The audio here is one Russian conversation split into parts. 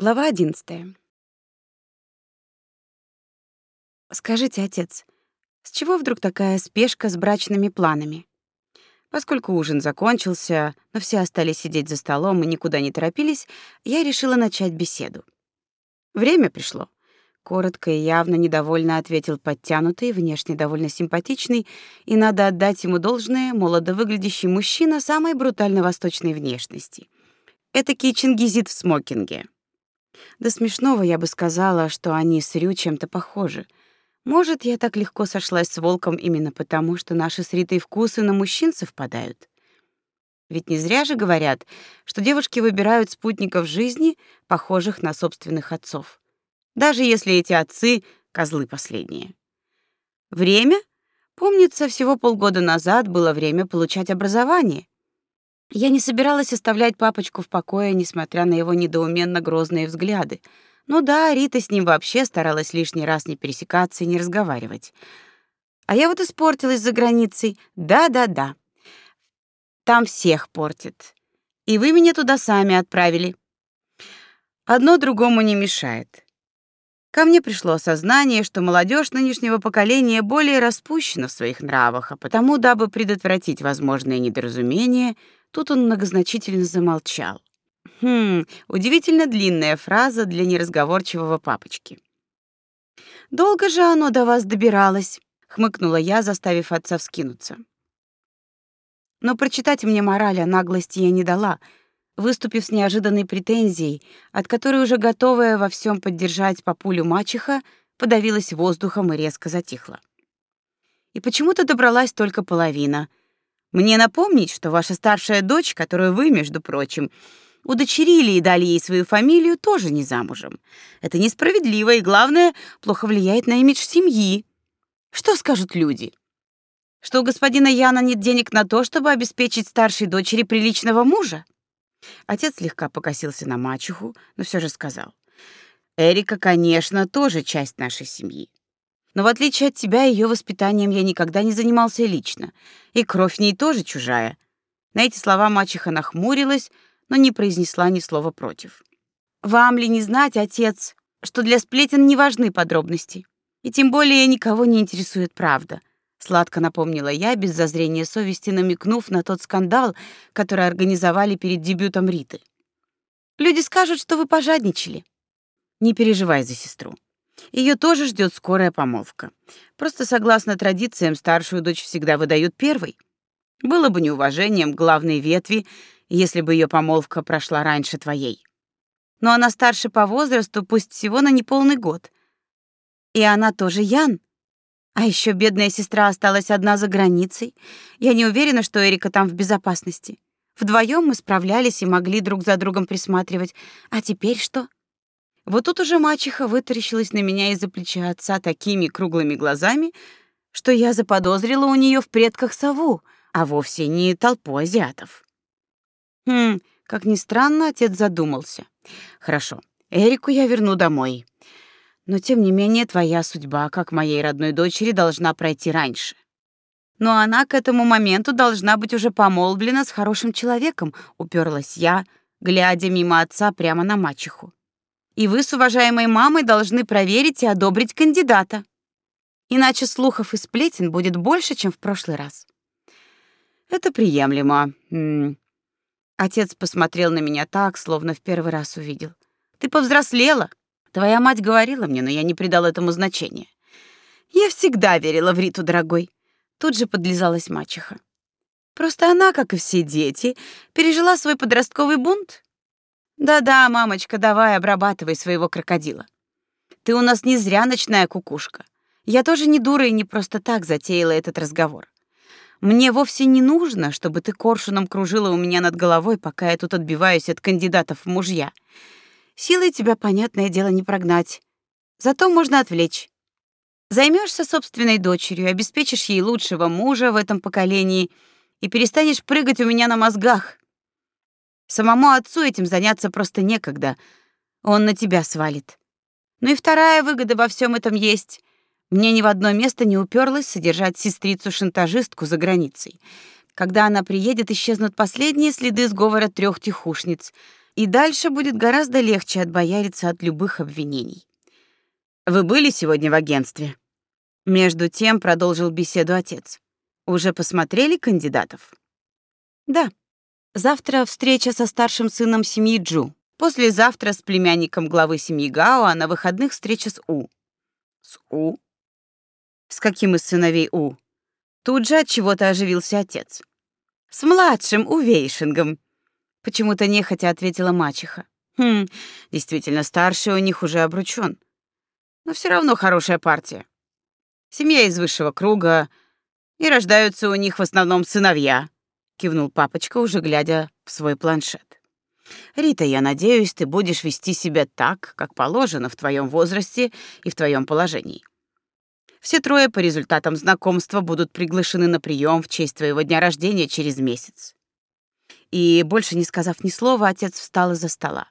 Глава 11. Скажите, отец, с чего вдруг такая спешка с брачными планами? Поскольку ужин закончился, но все остались сидеть за столом и никуда не торопились, я решила начать беседу. Время пришло. Коротко и явно недовольно ответил подтянутый, внешне довольно симпатичный, и надо отдать ему должное, молодо выглядящий мужчина самой брутально восточной внешности. Этакий чингизит в смокинге. До смешного я бы сказала, что они с Рю чем-то похожи. Может, я так легко сошлась с волком именно потому, что наши с Ритой вкусы на мужчин совпадают. Ведь не зря же говорят, что девушки выбирают спутников жизни, похожих на собственных отцов. Даже если эти отцы — козлы последние. Время? Помнится, всего полгода назад было время получать образование. Я не собиралась оставлять папочку в покое, несмотря на его недоуменно грозные взгляды. Ну да, Рита с ним вообще старалась лишний раз не пересекаться и не разговаривать. А я вот испортилась за границей. Да-да-да. Там всех портит. И вы меня туда сами отправили. Одно другому не мешает. Ко мне пришло осознание, что молодежь нынешнего поколения более распущена в своих нравах, а потому, дабы предотвратить возможные недоразумения, Тут он многозначительно замолчал. Хм, удивительно длинная фраза для неразговорчивого папочки. Долго же оно до вас добиралось, хмыкнула я, заставив отца вскинуться. Но прочитать мне мораль о наглости я не дала, выступив с неожиданной претензией, от которой уже готовая во всем поддержать папулю мачеха, подавилась воздухом и резко затихла. И почему-то добралась только половина — мне напомнить, что ваша старшая дочь, которую вы, между прочим, удочерили и дали ей свою фамилию, тоже не замужем. Это несправедливо и, главное, плохо влияет на имидж семьи. Что скажут люди? Что у господина Яна нет денег на то, чтобы обеспечить старшей дочери приличного мужа? Отец слегка покосился на мачеху, но все же сказал: "Эрика, конечно, тоже часть нашей семьи. Но в отличие от тебя, ее воспитанием я никогда не занимался лично, и кровь в ней тоже чужая. На эти слова мачеха нахмурилась, но не произнесла ни слова против. Вам ли не знать, отец, что для сплетен не важны подробности, и тем более никого не интересует правда? Сладко напомнила я, без зазрения совести намекнув на тот скандал, который организовали перед дебютом Риты. Люди скажут, что вы пожадничали. Не переживай за сестру. Ее тоже ждет скорая помолвка. Просто согласно традициям старшую дочь всегда выдают первой. Было бы неуважением главной ветви, если бы ее помолвка прошла раньше твоей. Но она старше по возрасту, пусть всего на неполный год. И она тоже Ян. А еще бедная сестра осталась одна за границей. Я не уверена, что Эрика там в безопасности. Вдвоем мы справлялись и могли друг за другом присматривать. А теперь что? Вот тут уже мачеха вытаращилась на меня из-за плеча отца такими круглыми глазами, что я заподозрила у нее в предках сову, а вовсе не толпу азиатов. Хм, как ни странно, отец задумался. Хорошо, Эрику я верну домой. Но тем не менее твоя судьба, как моей родной дочери, должна пройти раньше. Но она к этому моменту должна быть уже помолвлена с хорошим человеком, уперлась я, глядя мимо отца прямо на мачеху и вы с уважаемой мамой должны проверить и одобрить кандидата. Иначе слухов и сплетен будет больше, чем в прошлый раз. Это приемлемо. Отец посмотрел на меня так, словно в первый раз увидел. Ты повзрослела. Твоя мать говорила мне, но я не придал этому значения. Я всегда верила в Риту, дорогой. Тут же подлизалась мачеха. Просто она, как и все дети, пережила свой подростковый бунт да-да, мамочка, давай обрабатывай своего крокодила. Ты у нас не зря ночная кукушка. Я тоже не дура и не просто так затеяла этот разговор. Мне вовсе не нужно, чтобы ты коршуном кружила у меня над головой, пока я тут отбиваюсь от кандидатов в мужья. Силой тебя, понятное дело, не прогнать. Зато можно отвлечь. Займешься собственной дочерью, обеспечишь ей лучшего мужа в этом поколении и перестанешь прыгать у меня на мозгах. Самому отцу этим заняться просто некогда. Он на тебя свалит. Ну и вторая выгода во всем этом есть. Мне ни в одно место не уперлось содержать сестрицу-шантажистку за границей. Когда она приедет, исчезнут последние следы сговора трех тихушниц, и дальше будет гораздо легче отбояриться от любых обвинений. Вы были сегодня в агентстве? Между тем продолжил беседу отец. Уже посмотрели кандидатов? Да. Завтра встреча со старшим сыном семьи Джу. Послезавтра с племянником главы семьи Гао, а на выходных встреча с У. С У? С каким из сыновей У? Тут же от чего-то оживился отец. С младшим У Вейшингом. Почему-то нехотя ответила мачеха. Хм, действительно, старший у них уже обручён. Но все равно хорошая партия. Семья из высшего круга, и рождаются у них в основном сыновья, кивнул папочка, уже глядя в свой планшет. Рита, я надеюсь, ты будешь вести себя так, как положено в твоем возрасте и в твоем положении. Все трое по результатам знакомства будут приглашены на прием в честь твоего дня рождения через месяц. И больше не сказав ни слова, отец встал из-за стола.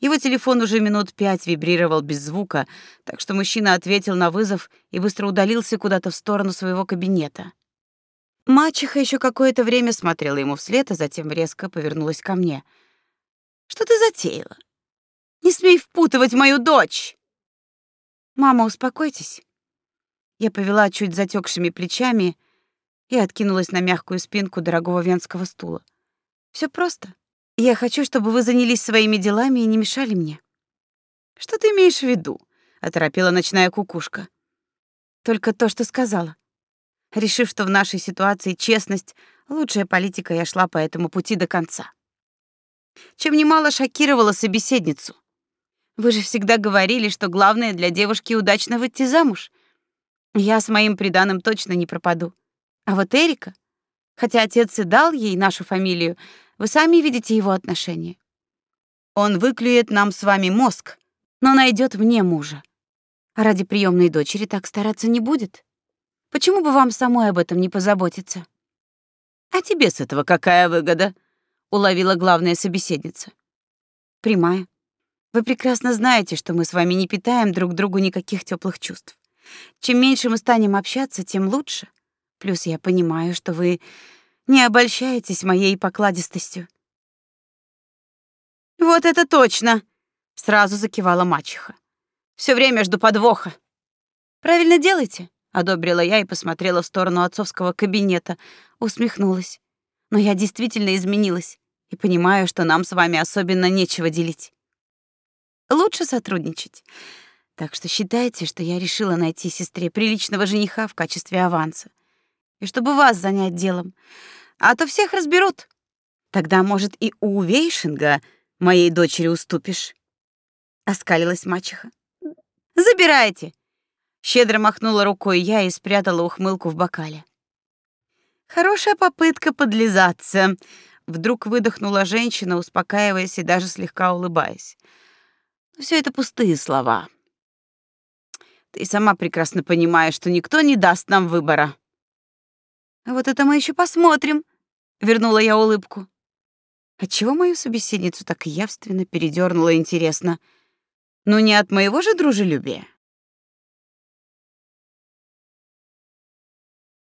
Его телефон уже минут пять вибрировал без звука, так что мужчина ответил на вызов и быстро удалился куда-то в сторону своего кабинета. Мачеха еще какое-то время смотрела ему вслед, а затем резко повернулась ко мне. «Что ты затеяла? Не смей впутывать мою дочь!» «Мама, успокойтесь». Я повела чуть затекшими плечами и откинулась на мягкую спинку дорогого венского стула. Все просто. Я хочу, чтобы вы занялись своими делами и не мешали мне. Что ты имеешь в виду? оторопела ночная кукушка. Только то, что сказала. Решив, что в нашей ситуации честность лучшая политика, я шла по этому пути до конца. Чем немало шокировала собеседницу. Вы же всегда говорили, что главное для девушки удачно выйти замуж. Я с моим приданым точно не пропаду. А вот Эрика, хотя отец и дал ей нашу фамилию, вы сами видите его отношение. Он выклюет нам с вами мозг, но найдет мне мужа. А ради приемной дочери так стараться не будет. Почему бы вам самой об этом не позаботиться? А тебе с этого какая выгода? уловила главная собеседница. Прямая. Вы прекрасно знаете, что мы с вами не питаем друг другу никаких теплых чувств. Чем меньше мы станем общаться, тем лучше. Плюс я понимаю, что вы не обольщайтесь моей покладистостью. Вот это точно, сразу закивала мачеха. Все время жду подвоха. Правильно делаете, одобрила я и посмотрела в сторону отцовского кабинета, усмехнулась. Но я действительно изменилась и понимаю, что нам с вами особенно нечего делить. Лучше сотрудничать. Так что считайте, что я решила найти сестре приличного жениха в качестве аванса. И чтобы вас занять делом а то всех разберут. Тогда, может, и у Вейшинга моей дочери уступишь. Оскалилась мачеха. Забирайте. Щедро махнула рукой я и спрятала ухмылку в бокале. Хорошая попытка подлизаться. Вдруг выдохнула женщина, успокаиваясь и даже слегка улыбаясь. Все это пустые слова. Ты сама прекрасно понимаешь, что никто не даст нам выбора. Вот это мы еще посмотрим, вернула я улыбку. Отчего мою собеседницу так явственно передернуло интересно? Ну не от моего же дружелюбия.